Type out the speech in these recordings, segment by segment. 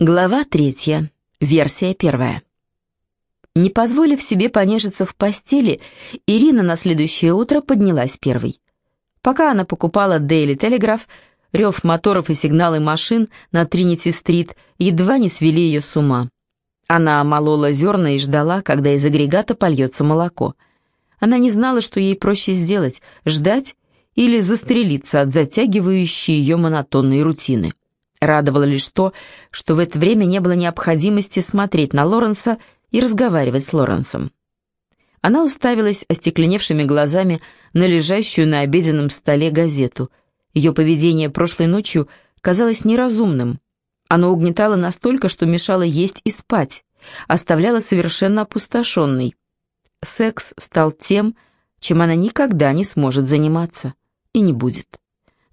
Глава третья. Версия первая. Не позволив себе понежиться в постели, Ирина на следующее утро поднялась первой. Пока она покупала Daily Telegraph, рев моторов и сигналы машин на Тринити-стрит едва не свели ее с ума. Она молола зерна и ждала, когда из агрегата польется молоко. Она не знала, что ей проще сделать – ждать или застрелиться от затягивающей ее монотонной рутины. Радовало лишь то, что в это время не было необходимости смотреть на Лоренса и разговаривать с Лоренсом. Она уставилась остекленевшими глазами на лежащую на обеденном столе газету. Ее поведение прошлой ночью казалось неразумным. Оно угнетало настолько, что мешало есть и спать, оставляло совершенно опустошенной. Секс стал тем, чем она никогда не сможет заниматься и не будет.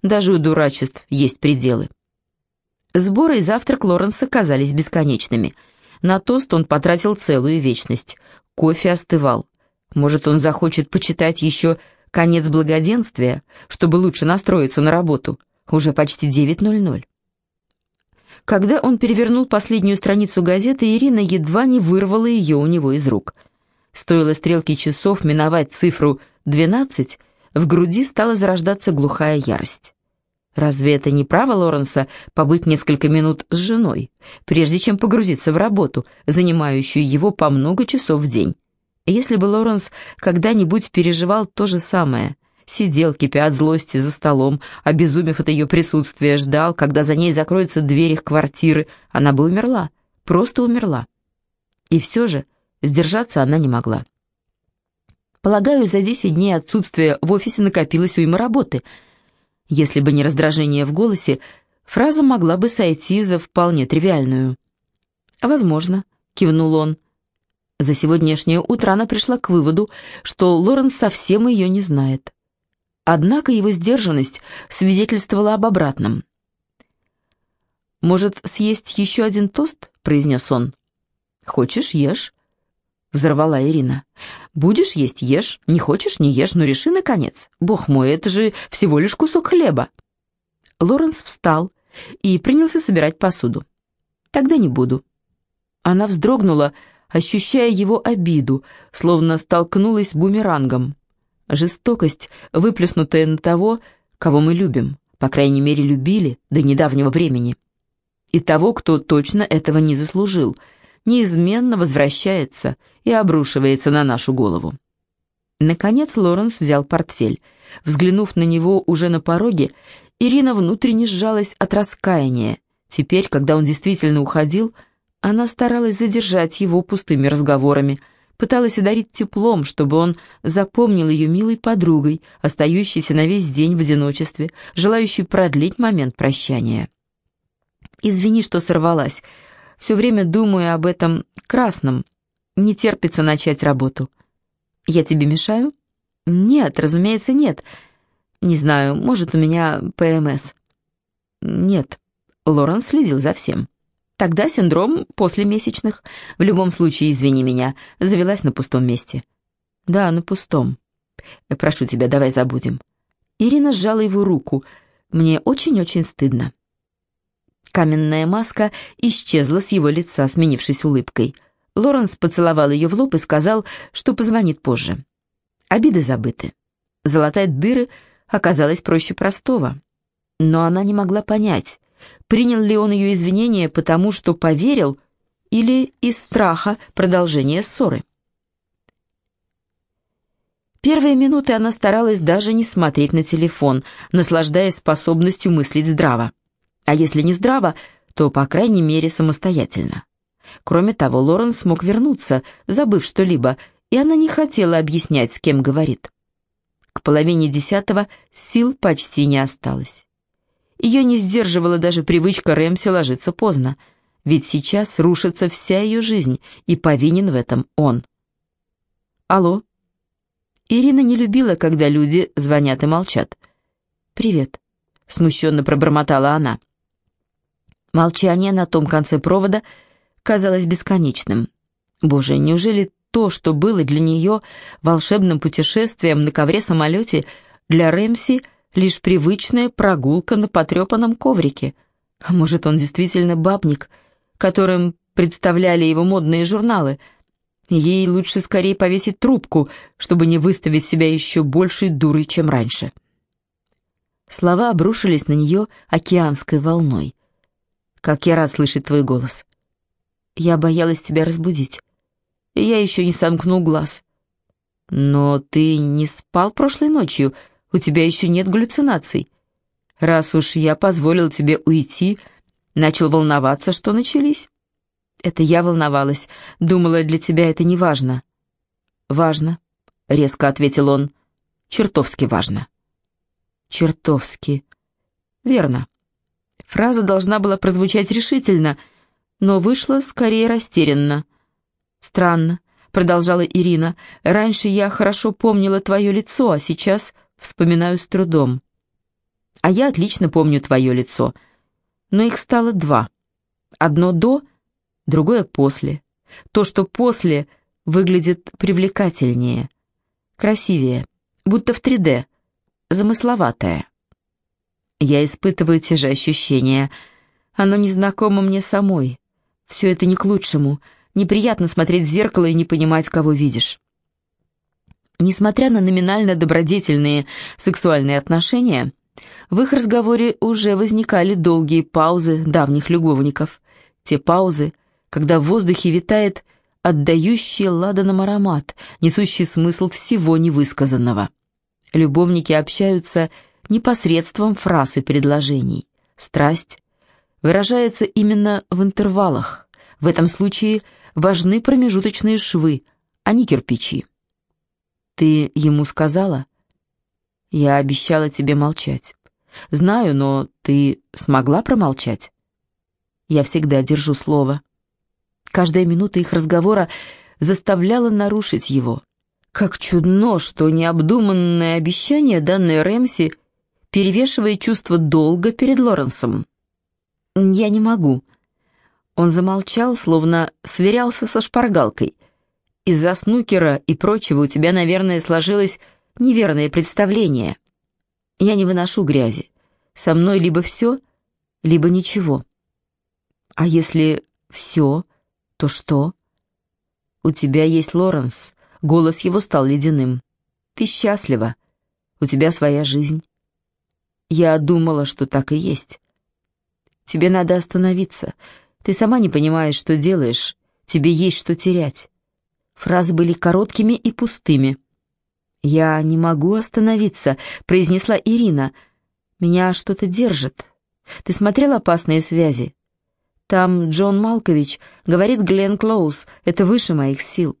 Даже у дурачеств есть пределы. Сборы и завтрак Лоренса казались бесконечными. На тост он потратил целую вечность. Кофе остывал. Может, он захочет почитать еще «Конец благоденствия», чтобы лучше настроиться на работу. Уже почти 9.00. Когда он перевернул последнюю страницу газеты, Ирина едва не вырвала ее у него из рук. Стоило стрелке часов миновать цифру 12, в груди стала зарождаться глухая ярость. Разве это не право Лоренса побыть несколько минут с женой, прежде чем погрузиться в работу, занимающую его по много часов в день? Если бы Лоренс когда-нибудь переживал то же самое, сидел, кипя от злости за столом, обезумев от ее присутствия, ждал, когда за ней закроется дверь их квартиры, она бы умерла, просто умерла. И все же сдержаться она не могла. Полагаю, за десять дней отсутствия в офисе накопилось уйма работы — если бы не раздражение в голосе, фраза могла бы сойти за вполне тривиальную. «Возможно», — кивнул он. За сегодняшнее утро она пришла к выводу, что Лоренс совсем ее не знает. Однако его сдержанность свидетельствовала об обратном. «Может, съесть еще один тост?» — произнес он. «Хочешь, ешь», Взорвала Ирина. «Будешь есть — ешь, не хочешь — не ешь, но реши, наконец. Бог мой, это же всего лишь кусок хлеба». Лоренс встал и принялся собирать посуду. «Тогда не буду». Она вздрогнула, ощущая его обиду, словно столкнулась с бумерангом. Жестокость, выплеснутая на того, кого мы любим, по крайней мере, любили до недавнего времени. И того, кто точно этого не заслужил — неизменно возвращается и обрушивается на нашу голову. Наконец Лоренс взял портфель. Взглянув на него уже на пороге, Ирина внутренне сжалась от раскаяния. Теперь, когда он действительно уходил, она старалась задержать его пустыми разговорами, пыталась одарить теплом, чтобы он запомнил ее милой подругой, остающейся на весь день в одиночестве, желающей продлить момент прощания. «Извини, что сорвалась», все время думаю об этом красном. Не терпится начать работу. Я тебе мешаю? Нет, разумеется, нет. Не знаю, может, у меня ПМС. Нет. Лорен следил за всем. Тогда синдром после месячных. В любом случае, извини меня, завелась на пустом месте. Да, на пустом. Прошу тебя, давай забудем. Ирина сжала его руку. Мне очень-очень стыдно. Каменная маска исчезла с его лица, сменившись улыбкой. Лоренс поцеловал ее в лоб и сказал, что позвонит позже. Обиды забыты. Золотая дыры оказалась проще простого. Но она не могла понять, принял ли он ее извинения потому, что поверил, или из страха продолжения ссоры. Первые минуты она старалась даже не смотреть на телефон, наслаждаясь способностью мыслить здраво а если не здраво, то, по крайней мере, самостоятельно. Кроме того, Лорен смог вернуться, забыв что-либо, и она не хотела объяснять, с кем говорит. К половине десятого сил почти не осталось. Ее не сдерживала даже привычка Рэмси ложиться поздно, ведь сейчас рушится вся ее жизнь, и повинен в этом он. «Алло?» Ирина не любила, когда люди звонят и молчат. «Привет», — смущенно пробормотала она. Молчание на том конце провода казалось бесконечным. Боже, неужели то, что было для нее волшебным путешествием на ковре-самолете, для Рэмси лишь привычная прогулка на потрепанном коврике? А может, он действительно бабник, которым представляли его модные журналы. Ей лучше скорее повесить трубку, чтобы не выставить себя еще большей дурой, чем раньше. Слова обрушились на нее океанской волной. «Как я рад слышать твой голос!» «Я боялась тебя разбудить. Я еще не сомкнул глаз». «Но ты не спал прошлой ночью, у тебя еще нет галлюцинаций. Раз уж я позволил тебе уйти, начал волноваться, что начались». «Это я волновалась, думала, для тебя это не важно». «Важно», — резко ответил он, — «чертовски важно». «Чертовски». «Верно». Фраза должна была прозвучать решительно, но вышла скорее растерянно. «Странно», — продолжала Ирина, — «раньше я хорошо помнила твое лицо, а сейчас вспоминаю с трудом». «А я отлично помню твое лицо, но их стало два. Одно до, другое после. То, что после, выглядит привлекательнее, красивее, будто в 3D, замысловатое. Я испытываю те же ощущения. Оно незнакомо мне самой. Все это не к лучшему. Неприятно смотреть в зеркало и не понимать, кого видишь. Несмотря на номинально добродетельные сексуальные отношения, в их разговоре уже возникали долгие паузы давних любовников. Те паузы, когда в воздухе витает отдающий ладаном аромат, несущий смысл всего невысказанного. Любовники общаются непосредством фраз и предложений. Страсть выражается именно в интервалах. В этом случае важны промежуточные швы, а не кирпичи. Ты ему сказала? Я обещала тебе молчать. Знаю, но ты смогла промолчать? Я всегда держу слово. Каждая минута их разговора заставляла нарушить его. Как чудно, что необдуманное обещание, данное Рэмси, перевешивает чувство долга перед Лоренсом. «Я не могу». Он замолчал, словно сверялся со шпаргалкой. «Из-за снукера и прочего у тебя, наверное, сложилось неверное представление. Я не выношу грязи. Со мной либо все, либо ничего. А если все, то что? У тебя есть Лоренс, Голос его стал ледяным. «Ты счастлива. У тебя своя жизнь». Я думала, что так и есть. Тебе надо остановиться. Ты сама не понимаешь, что делаешь. Тебе есть что терять. Фразы были короткими и пустыми. «Я не могу остановиться», — произнесла Ирина. «Меня что-то держит. Ты смотрел «Опасные связи»?» Там Джон Малкович говорит Глен Клоуз, это выше моих сил.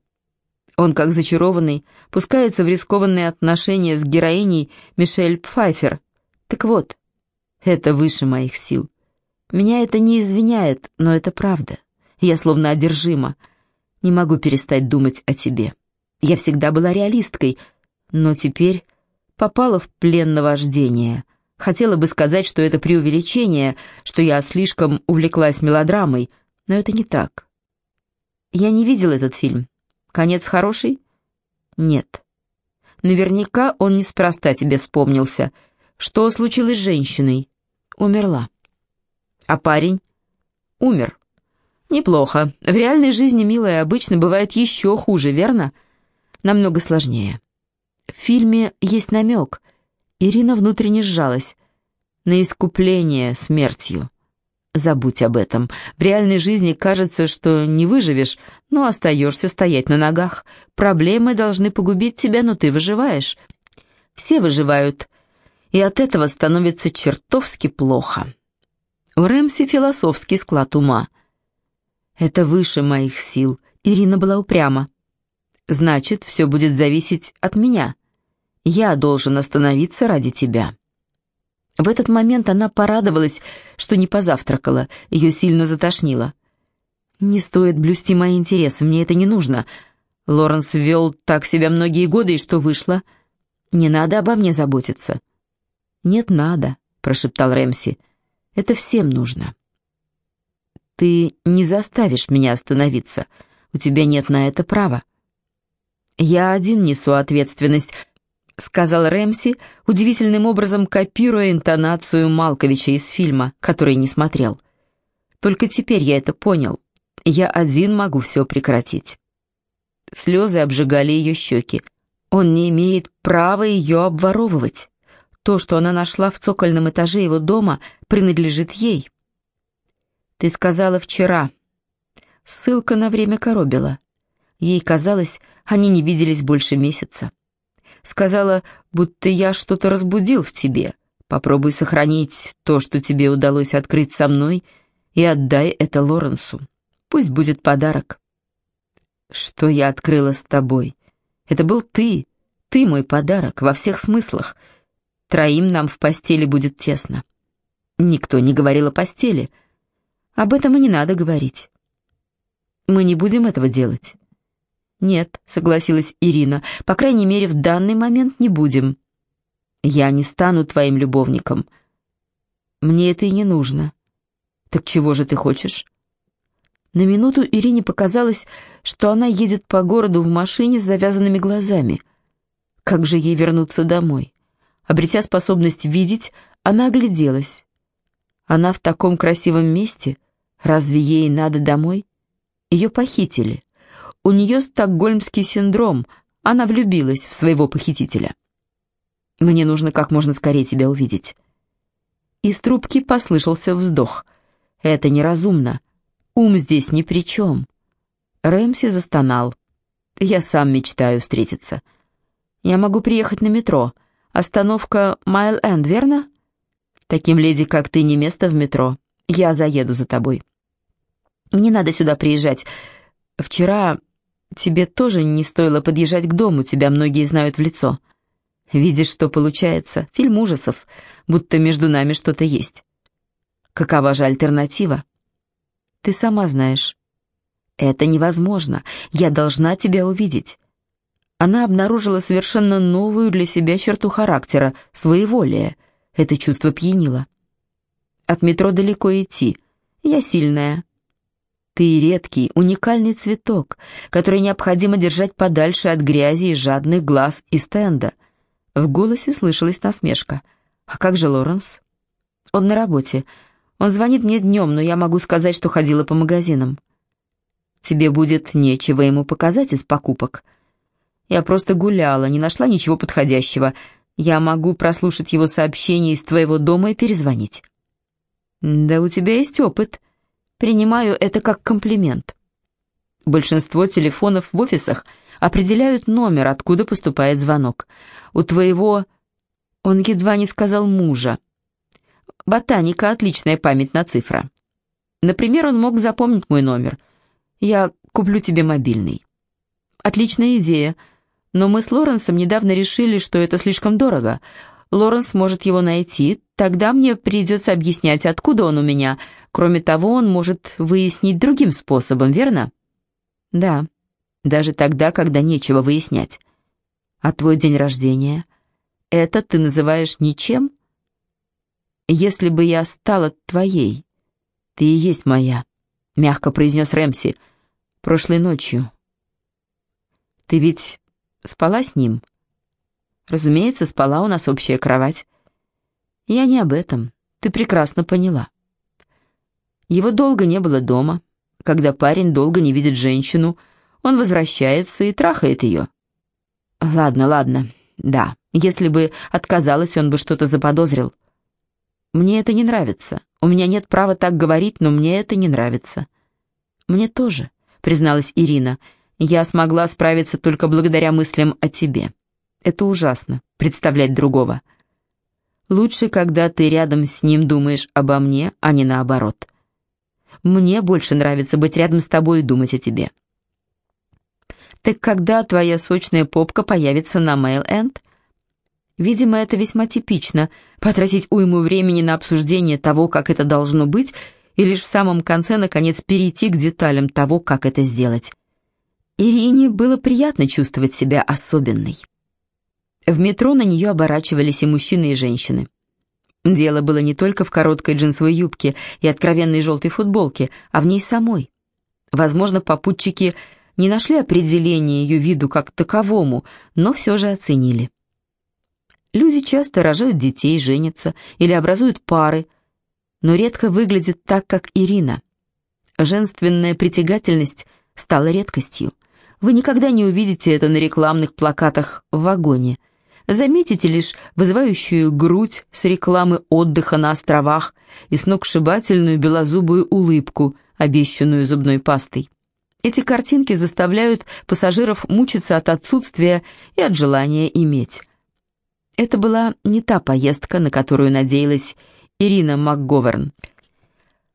Он, как зачарованный, пускается в рискованные отношения с героиней Мишель Пфайфер. Так вот, это выше моих сил. Меня это не извиняет, но это правда. Я словно одержима. Не могу перестать думать о тебе. Я всегда была реалисткой, но теперь попала в плен наваждения. Хотела бы сказать, что это преувеличение, что я слишком увлеклась мелодрамой, но это не так. Я не видел этот фильм. Конец хороший? Нет. Наверняка он неспроста тебе вспомнился. Что случилось с женщиной? Умерла. А парень? Умер. Неплохо. В реальной жизни, милая, обычно бывает еще хуже, верно? Намного сложнее. В фильме есть намек. Ирина внутренне сжалась. На искупление смертью. Забудь об этом. В реальной жизни кажется, что не выживешь, но остаешься стоять на ногах. Проблемы должны погубить тебя, но ты выживаешь. Все выживают, и от этого становится чертовски плохо. У Рэмси философский склад ума. Это выше моих сил. Ирина была упряма. Значит, все будет зависеть от меня. Я должен остановиться ради тебя. В этот момент она порадовалась, что не позавтракала, ее сильно затошнило. «Не стоит блюсти мои интересы, мне это не нужно. Лоренс вел так себя многие годы, и что вышло? Не надо обо мне заботиться». «Нет, надо», — прошептал Рэмси. «Это всем нужно». «Ты не заставишь меня остановиться. У тебя нет на это права». «Я один несу ответственность», — сказал Рэмси, удивительным образом копируя интонацию Малковича из фильма, который не смотрел. Только теперь я это понял. Я один могу все прекратить. Слезы обжигали ее щеки. Он не имеет права ее обворовывать. То, что она нашла в цокольном этаже его дома, принадлежит ей. Ты сказала вчера. Ссылка на время коробила. Ей казалось, они не виделись больше месяца. Сказала, будто я что-то разбудил в тебе. Попробуй сохранить то, что тебе удалось открыть со мной, и отдай это Лоренсу. Пусть будет подарок. Что я открыла с тобой? Это был ты. Ты мой подарок во всех смыслах. Троим нам в постели будет тесно. Никто не говорил о постели. Об этом и не надо говорить. Мы не будем этого делать. «Нет», — согласилась Ирина, — «по крайней мере, в данный момент не будем». «Я не стану твоим любовником». «Мне это и не нужно». «Так чего же ты хочешь?» На минуту Ирине показалось, что она едет по городу в машине с завязанными глазами. Как же ей вернуться домой? Обретя способность видеть, она огляделась. Она в таком красивом месте. Разве ей надо домой? Ее похитили. У нее стокгольмский синдром, она влюбилась в своего похитителя. Мне нужно как можно скорее тебя увидеть. Из трубки послышался вздох. Это неразумно. Ум здесь ни при чем. Рэмси застонал. Я сам мечтаю встретиться. Я могу приехать на метро. Остановка Майл-Энд, верно? Таким леди, как ты, не место в метро. Я заеду за тобой. Не надо сюда приезжать. Вчера Тебе тоже не стоило подъезжать к дому, тебя многие знают в лицо. Видишь, что получается? Фильм ужасов, будто между нами что-то есть. Какова же альтернатива? Ты сама знаешь. Это невозможно. Я должна тебя увидеть. Она обнаружила совершенно новую для себя черту характера, своеволие. Это чувство пьянило. От метро далеко идти. Я сильная, ты редкий, уникальный цветок, который необходимо держать подальше от грязи и жадных глаз и стенда. В голосе слышалась насмешка. «А как же Лоренс?» «Он на работе. Он звонит мне днем, но я могу сказать, что ходила по магазинам». «Тебе будет нечего ему показать из покупок». «Я просто гуляла, не нашла ничего подходящего. Я могу прослушать его сообщение из твоего дома и перезвонить». «Да у тебя есть опыт», Принимаю это как комплимент. Большинство телефонов в офисах определяют номер, откуда поступает звонок. У твоего... Он едва не сказал мужа. Ботаника — отличная память на цифра. Например, он мог запомнить мой номер. Я куплю тебе мобильный. Отличная идея. Но мы с Лоренсом недавно решили, что это слишком дорого. Лоренс может его найти, тогда мне придется объяснять, откуда он у меня, Кроме того, он может выяснить другим способом, верно? Да, даже тогда, когда нечего выяснять. А твой день рождения? Это ты называешь ничем? Если бы я стала твоей, ты и есть моя, мягко произнес Рэмси, прошлой ночью. Ты ведь спала с ним? Разумеется, спала, у нас общая кровать. Я не об этом, ты прекрасно поняла. Его долго не было дома. Когда парень долго не видит женщину, он возвращается и трахает ее. Ладно, ладно, да, если бы отказалась, он бы что-то заподозрил. Мне это не нравится. У меня нет права так говорить, но мне это не нравится. Мне тоже, призналась Ирина. Я смогла справиться только благодаря мыслям о тебе. Это ужасно, представлять другого. Лучше, когда ты рядом с ним думаешь обо мне, а не наоборот. Мне больше нравится быть рядом с тобой и думать о тебе. Так когда твоя сочная попка появится на Mail-End? Видимо, это весьма типично, потратить уйму времени на обсуждение того, как это должно быть, и лишь в самом конце, наконец, перейти к деталям того, как это сделать. Ирине было приятно чувствовать себя особенной. В метро на нее оборачивались и мужчины, и женщины. Дело было не только в короткой джинсовой юбке и откровенной желтой футболке, а в ней самой. Возможно, попутчики не нашли определения ее виду как таковому, но все же оценили. Люди часто рожают детей, женятся или образуют пары, но редко выглядят так, как Ирина, Женственная притягательность стала редкостью. Вы никогда не увидите это на рекламных плакатах в вагоне. Заметите лишь вызывающую грудь с рекламы отдыха на островах и сногсшибательную белозубую улыбку, обещанную зубной пастой. Эти картинки заставляют пассажиров мучиться от отсутствия и от желания иметь. Это была не та поездка, на которую надеялась Ирина МакГоверн.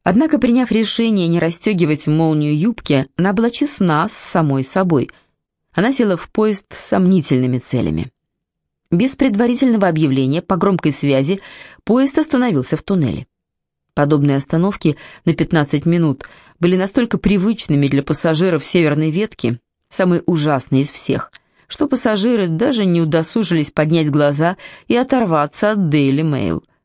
Однако, приняв решение не расстегивать молнию юбки, она была честна с самой собой. Она села в поезд с сомнительными целями. Без предварительного объявления по громкой связи поезд остановился в туннеле. Подобные остановки на 15 минут были настолько привычными для пассажиров северной ветки, самые ужасные из всех, что пассажиры даже не удосужились поднять глаза и оторваться от Daily Mail –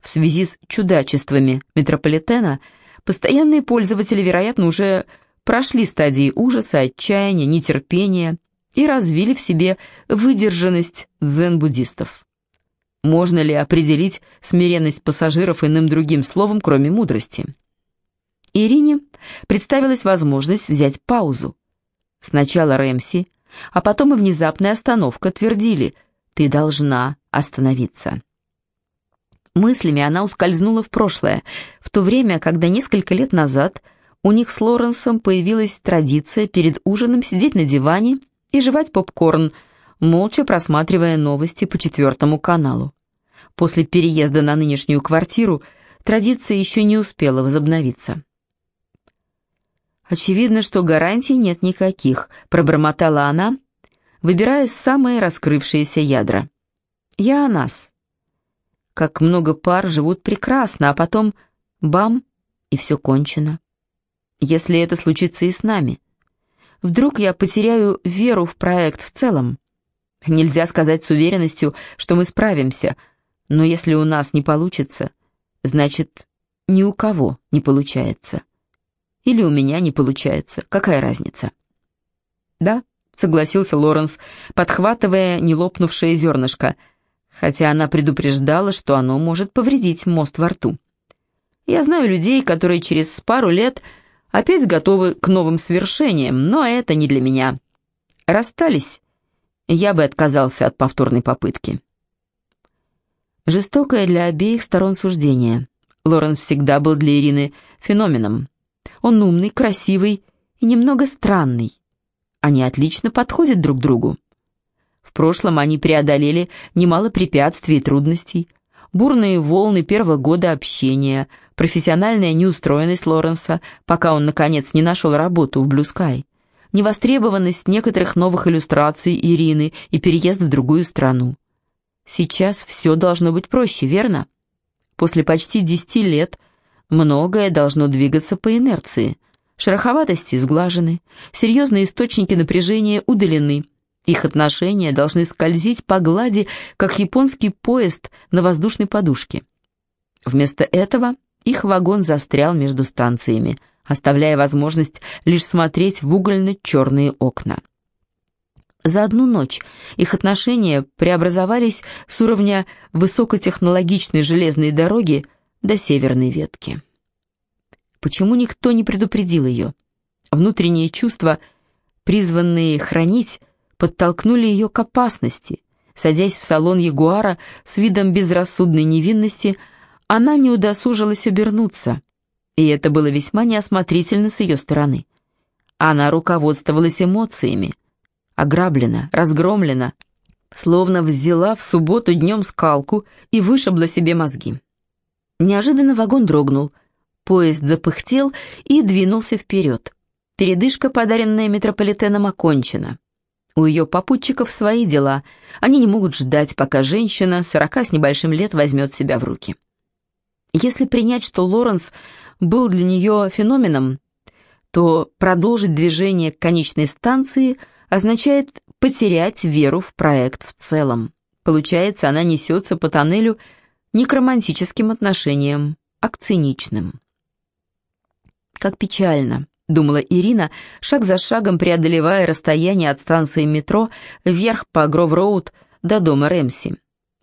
в связи с чудачествами метрополитена постоянные пользователи, вероятно, уже прошли стадии ужаса, отчаяния, нетерпения и развили в себе выдержанность дзен-буддистов. Можно ли определить смиренность пассажиров иным другим словом, кроме мудрости? Ирине представилась возможность взять паузу. Сначала Рэмси, а потом и внезапная остановка твердили «ты должна остановиться». Мыслями она ускользнула в прошлое, в то время, когда несколько лет назад у них с Лоренсом появилась традиция перед ужином сидеть на диване и жевать попкорн, молча просматривая новости по четвертому каналу. После переезда на нынешнюю квартиру традиция еще не успела возобновиться. «Очевидно, что гарантий нет никаких», — пробормотала она, выбирая самые раскрывшиеся ядра. «Я о нас как много пар живут прекрасно, а потом бам, и все кончено. Если это случится и с нами. Вдруг я потеряю веру в проект в целом. Нельзя сказать с уверенностью, что мы справимся, но если у нас не получится, значит, ни у кого не получается. Или у меня не получается, какая разница? Да, согласился Лоренс, подхватывая нелопнувшее зернышко – хотя она предупреждала, что оно может повредить мост во рту. Я знаю людей, которые через пару лет опять готовы к новым свершениям, но это не для меня. Расстались, я бы отказался от повторной попытки. Жестокое для обеих сторон суждение. Лорен всегда был для Ирины феноменом. Он умный, красивый и немного странный. Они отлично подходят друг другу. Прошлом они преодолели немало препятствий и трудностей. Бурные волны первого года общения, профессиональная неустроенность Лоренса, пока он, наконец, не нашел работу в Sky, невостребованность некоторых новых иллюстраций Ирины и переезд в другую страну. Сейчас все должно быть проще, верно? После почти десяти лет многое должно двигаться по инерции. Шероховатости сглажены, серьезные источники напряжения удалены – их отношения должны скользить по глади, как японский поезд на воздушной подушке. Вместо этого их вагон застрял между станциями, оставляя возможность лишь смотреть в угольно-черные окна. За одну ночь их отношения преобразовались с уровня высокотехнологичной железной дороги до северной ветки. Почему никто не предупредил ее? Внутренние чувства, призванные хранить, подтолкнули ее к опасности. Садясь в салон Ягуара с видом безрассудной невинности, она не удосужилась обернуться, и это было весьма неосмотрительно с ее стороны. Она руководствовалась эмоциями. Ограблена, разгромлена, словно взяла в субботу днем скалку и вышибла себе мозги. Неожиданно вагон дрогнул, поезд запыхтел и двинулся вперед. Передышка, подаренная метрополитеном, окончена. У ее попутчиков свои дела. Они не могут ждать, пока женщина сорока с небольшим лет возьмет себя в руки. Если принять, что Лоренс был для нее феноменом, то продолжить движение к конечной станции означает потерять веру в проект в целом. Получается, она несется по тоннелю не к романтическим отношениям, а к циничным. Как печально, — думала Ирина, шаг за шагом преодолевая расстояние от станции метро вверх по Гров-Роуд до дома Рэмси,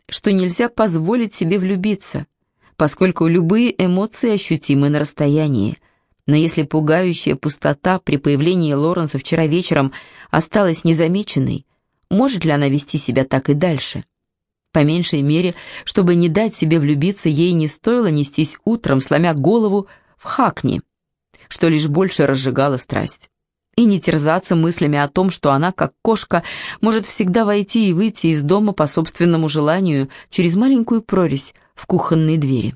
что нельзя позволить себе влюбиться, поскольку любые эмоции ощутимы на расстоянии. Но если пугающая пустота при появлении Лоренса вчера вечером осталась незамеченной, может ли она вести себя так и дальше? По меньшей мере, чтобы не дать себе влюбиться, ей не стоило нестись утром, сломя голову в хакни, что лишь больше разжигало страсть. И не терзаться мыслями о том, что она, как кошка, может всегда войти и выйти из дома по собственному желанию через маленькую прорезь в кухонной двери.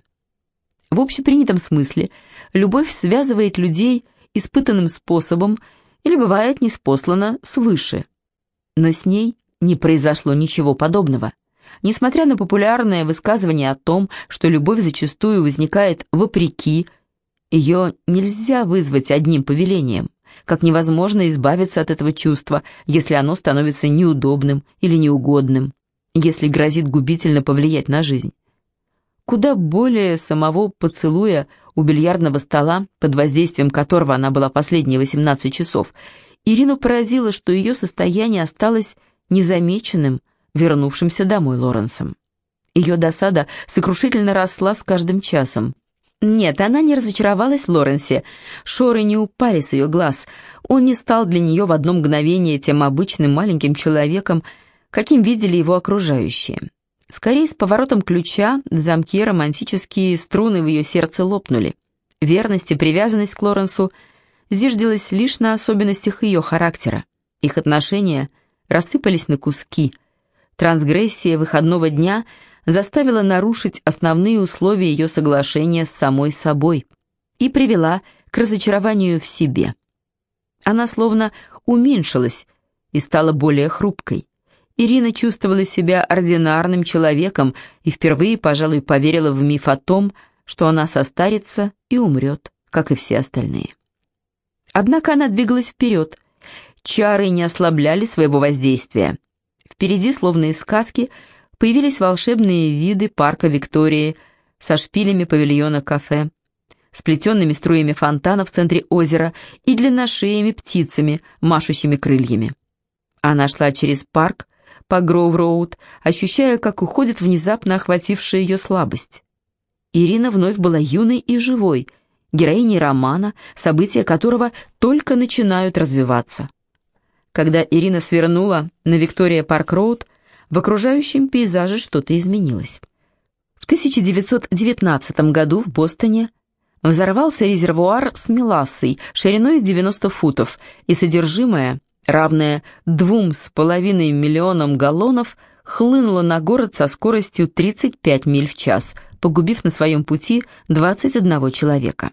В общепринятом смысле любовь связывает людей испытанным способом или бывает неспослана свыше. Но с ней не произошло ничего подобного. Несмотря на популярное высказывание о том, что любовь зачастую возникает вопреки, ее нельзя вызвать одним повелением, как невозможно избавиться от этого чувства, если оно становится неудобным или неугодным, если грозит губительно повлиять на жизнь. Куда более самого поцелуя у бильярдного стола, под воздействием которого она была последние 18 часов, Ирину поразило, что ее состояние осталось незамеченным, вернувшимся домой Лоренсом. Ее досада сокрушительно росла с каждым часом. Нет, она не разочаровалась Лоренсе. Шоры не упали с ее глаз. Он не стал для нее в одно мгновение тем обычным маленьким человеком, каким видели его окружающие. Скорее, с поворотом ключа в замке романтические струны в ее сердце лопнули. Верность и привязанность к Лоренсу зиждилась лишь на особенностях ее характера. Их отношения рассыпались на куски. Трансгрессия выходного дня заставила нарушить основные условия ее соглашения с самой собой и привела к разочарованию в себе. Она словно уменьшилась и стала более хрупкой. Ирина чувствовала себя ординарным человеком и впервые, пожалуй, поверила в миф о том, что она состарится и умрет, как и все остальные. Однако она двигалась вперед. Чары не ослабляли своего воздействия. Впереди, словно из сказки, появились волшебные виды парка Виктории со шпилями павильона кафе, сплетенными струями фонтана в центре озера и длинношеими птицами, машущими крыльями. Она шла через парк, по Гроув-Роуд, ощущая, как уходит внезапно охватившая ее слабость. Ирина вновь была юной и живой, героиней романа, события которого только начинают развиваться. Когда Ирина свернула на Виктория Парк-Роуд, в окружающем пейзаже что-то изменилось. В 1919 году в Бостоне взорвался резервуар с мелассой шириной 90 футов, и содержимое равное двум с половиной миллионам галлонов, хлынула на город со скоростью 35 миль в час, погубив на своем пути 21 человека.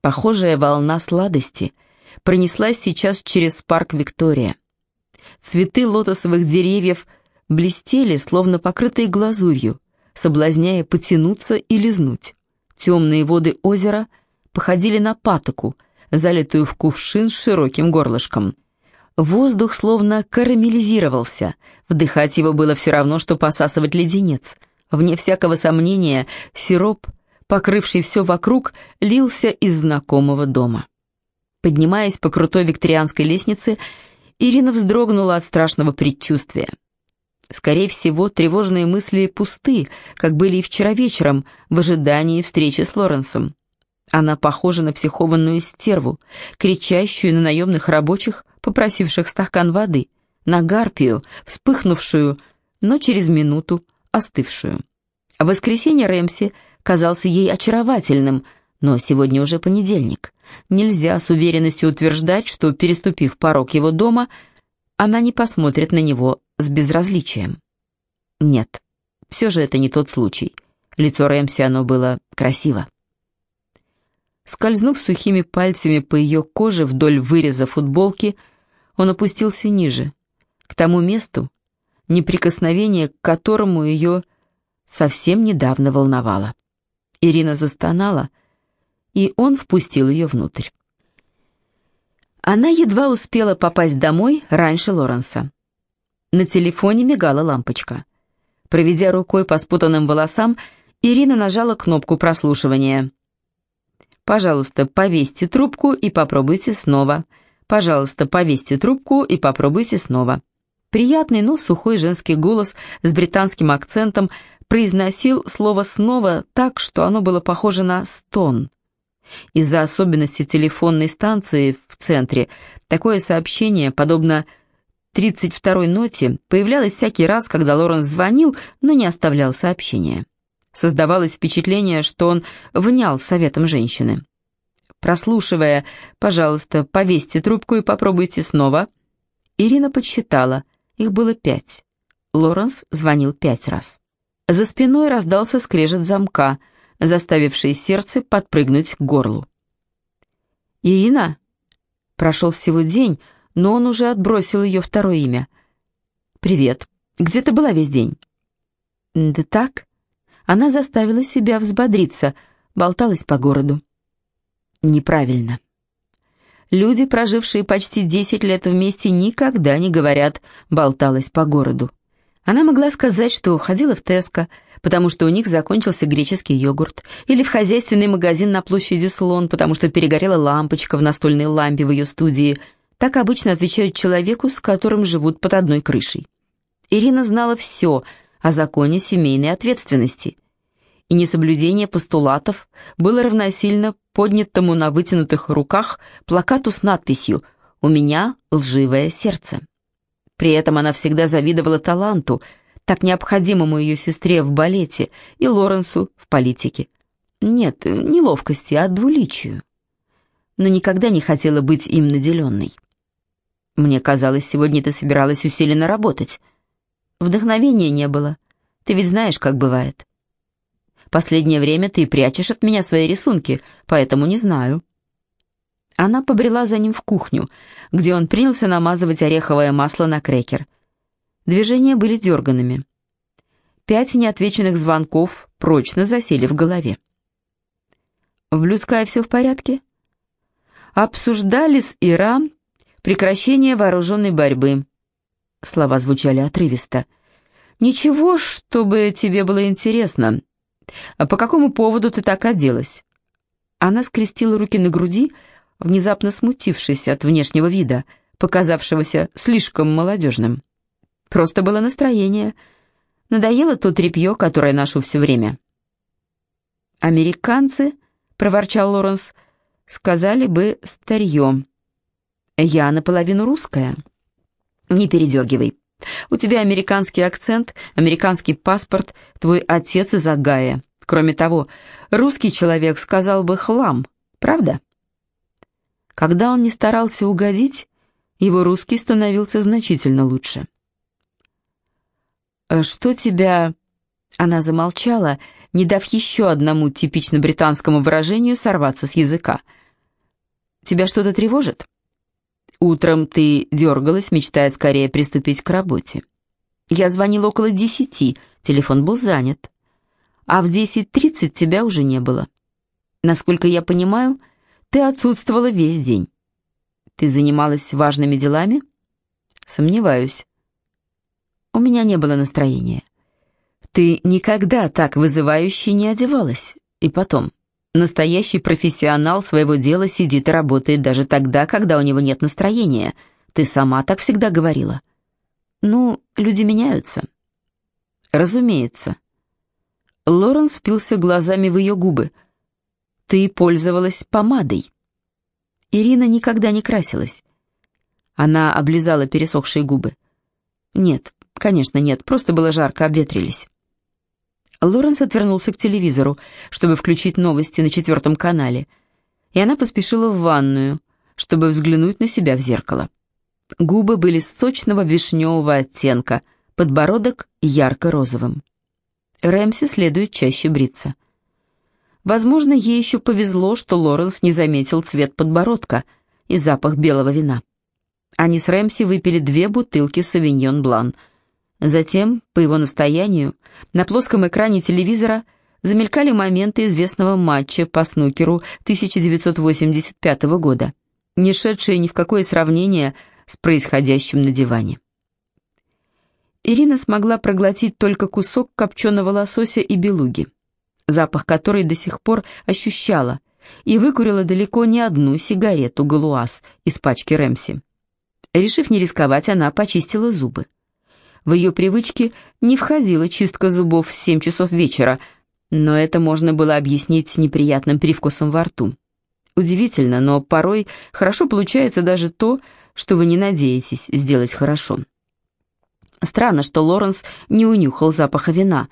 Похожая волна сладости пронеслась сейчас через парк Виктория. Цветы лотосовых деревьев блестели, словно покрытые глазурью, соблазняя потянуться и лизнуть. Темные воды озера походили на патоку, залитую в кувшин с широким горлышком – Воздух словно карамелизировался, вдыхать его было все равно, что посасывать леденец. Вне всякого сомнения, сироп, покрывший все вокруг, лился из знакомого дома. Поднимаясь по крутой викторианской лестнице, Ирина вздрогнула от страшного предчувствия. Скорее всего, тревожные мысли пусты, как были и вчера вечером, в ожидании встречи с Лоренсом. Она похожа на психованную стерву, кричащую на наемных рабочих, попросивших стакан воды, на гарпию, вспыхнувшую, но через минуту остывшую. В воскресенье Рэмси казался ей очаровательным, но сегодня уже понедельник. Нельзя с уверенностью утверждать, что, переступив порог его дома, она не посмотрит на него с безразличием. Нет, все же это не тот случай. Лицо Рэмси оно было красиво. Скользнув сухими пальцами по ее коже вдоль выреза футболки, он опустился ниже, к тому месту, неприкосновение к которому ее совсем недавно волновало. Ирина застонала, и он впустил ее внутрь. Она едва успела попасть домой раньше Лоренса. На телефоне мигала лампочка. Проведя рукой по спутанным волосам, Ирина нажала кнопку прослушивания. Пожалуйста, повесьте трубку и попробуйте снова. Пожалуйста, повесьте трубку и попробуйте снова. Приятный, но сухой женский голос с британским акцентом произносил слово «снова» так, что оно было похоже на «стон». Из-за особенностей телефонной станции в центре такое сообщение, подобно 32-й ноте, появлялось всякий раз, когда Лоренс звонил, но не оставлял сообщения. Создавалось впечатление, что он внял советом женщины. Прослушивая, пожалуйста, повесьте трубку и попробуйте снова. Ирина подсчитала, их было пять. Лоренс звонил пять раз. За спиной раздался скрежет замка, заставивший сердце подпрыгнуть к горлу. «Ирина?» Прошел всего день, но он уже отбросил ее второе имя. «Привет. Где ты была весь день?» «Да так». Она заставила себя взбодриться, болталась по городу. Неправильно. Люди, прожившие почти 10 лет вместе, никогда не говорят «болталась по городу». Она могла сказать, что ходила в Теско, потому что у них закончился греческий йогурт, или в хозяйственный магазин на площади Слон, потому что перегорела лампочка в настольной лампе в ее студии. Так обычно отвечают человеку, с которым живут под одной крышей. Ирина знала все о законе семейной ответственности – и несоблюдение постулатов было равносильно поднятому на вытянутых руках плакату с надписью «У меня лживое сердце». При этом она всегда завидовала таланту, так необходимому ее сестре в балете и Лоренсу в политике. Нет, не ловкости, а двуличию. Но никогда не хотела быть им наделенной. Мне казалось, сегодня ты собиралась усиленно работать. Вдохновения не было. Ты ведь знаешь, как бывает. Последнее время ты прячешь от меня свои рисунки, поэтому не знаю». Она побрела за ним в кухню, где он принялся намазывать ореховое масло на крекер. Движения были дерганными. Пять неотвеченных звонков прочно засели в голове. «В Блюскай все в порядке?» «Обсуждали с Иран прекращение вооруженной борьбы». Слова звучали отрывисто. «Ничего, чтобы тебе было интересно. А по какому поводу ты так оделась?» Она скрестила руки на груди, внезапно смутившись от внешнего вида, показавшегося слишком молодежным. Просто было настроение. Надоело то тряпье, которое ношу все время. «Американцы», — проворчал Лоренс, — «сказали бы старье. Я наполовину русская». «Не передергивай. У тебя американский акцент, американский паспорт, твой отец из Агая. Кроме того, русский человек сказал бы «хлам», правда? Когда он не старался угодить, его русский становился значительно лучше. «Э, «Что тебя...» Она замолчала, не дав еще одному типично британскому выражению сорваться с языка. «Тебя что-то тревожит?» Утром ты дергалась, мечтая скорее приступить к работе. Я звонил около десяти, телефон был занят. А в десять тридцать тебя уже не было. Насколько я понимаю, ты отсутствовала весь день. Ты занималась важными делами? Сомневаюсь. У меня не было настроения. Ты никогда так вызывающе не одевалась. И потом, Настоящий профессионал своего дела сидит и работает даже тогда, когда у него нет настроения. Ты сама так всегда говорила. Ну, люди меняются. Разумеется. Лоренс впился глазами в ее губы. Ты пользовалась помадой. Ирина никогда не красилась. Она облизала пересохшие губы. Нет, конечно, нет, просто было жарко, обветрились. Лоренс отвернулся к телевизору, чтобы включить новости на четвертом канале, и она поспешила в ванную, чтобы взглянуть на себя в зеркало. Губы были сочного вишневого оттенка, подбородок ярко-розовым. Рэмси следует чаще бриться. Возможно, ей еще повезло, что Лоренс не заметил цвет подбородка и запах белого вина. Они с Рэмси выпили две бутылки «Савиньон Блан», Затем, по его настоянию, на плоском экране телевизора замелькали моменты известного матча по снукеру 1985 года, не шедшие ни в какое сравнение с происходящим на диване. Ирина смогла проглотить только кусок копченого лосося и белуги, запах которой до сих пор ощущала, и выкурила далеко не одну сигарету «Галуаз» из пачки Рэмси. Решив не рисковать, она почистила зубы. В ее привычки не входила чистка зубов в 7 часов вечера, но это можно было объяснить неприятным привкусом во рту. Удивительно, но порой хорошо получается даже то, что вы не надеетесь сделать хорошо. Странно, что Лоренс не унюхал запаха вина,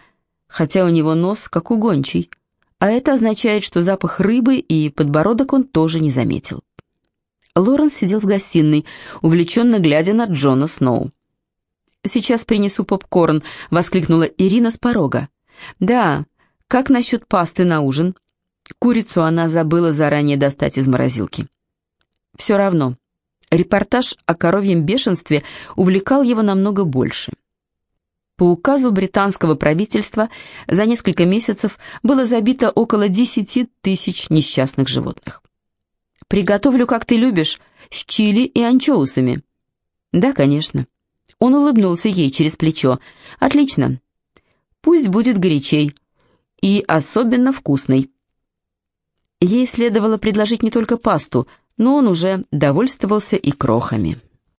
хотя у него нос как у гончей, а это означает, что запах рыбы и подбородок он тоже не заметил. Лоренс сидел в гостиной, увлеченно глядя на Джона Сноу. «Сейчас принесу попкорн», — воскликнула Ирина с порога. «Да, как насчет пасты на ужин?» Курицу она забыла заранее достать из морозилки. Все равно, репортаж о коровьем бешенстве увлекал его намного больше. По указу британского правительства за несколько месяцев было забито около 10 тысяч несчастных животных. «Приготовлю, как ты любишь, с чили и анчоусами». «Да, конечно». Он улыбнулся ей через плечо. «Отлично. Пусть будет горячей. И особенно вкусный». Ей следовало предложить не только пасту, но он уже довольствовался и крохами.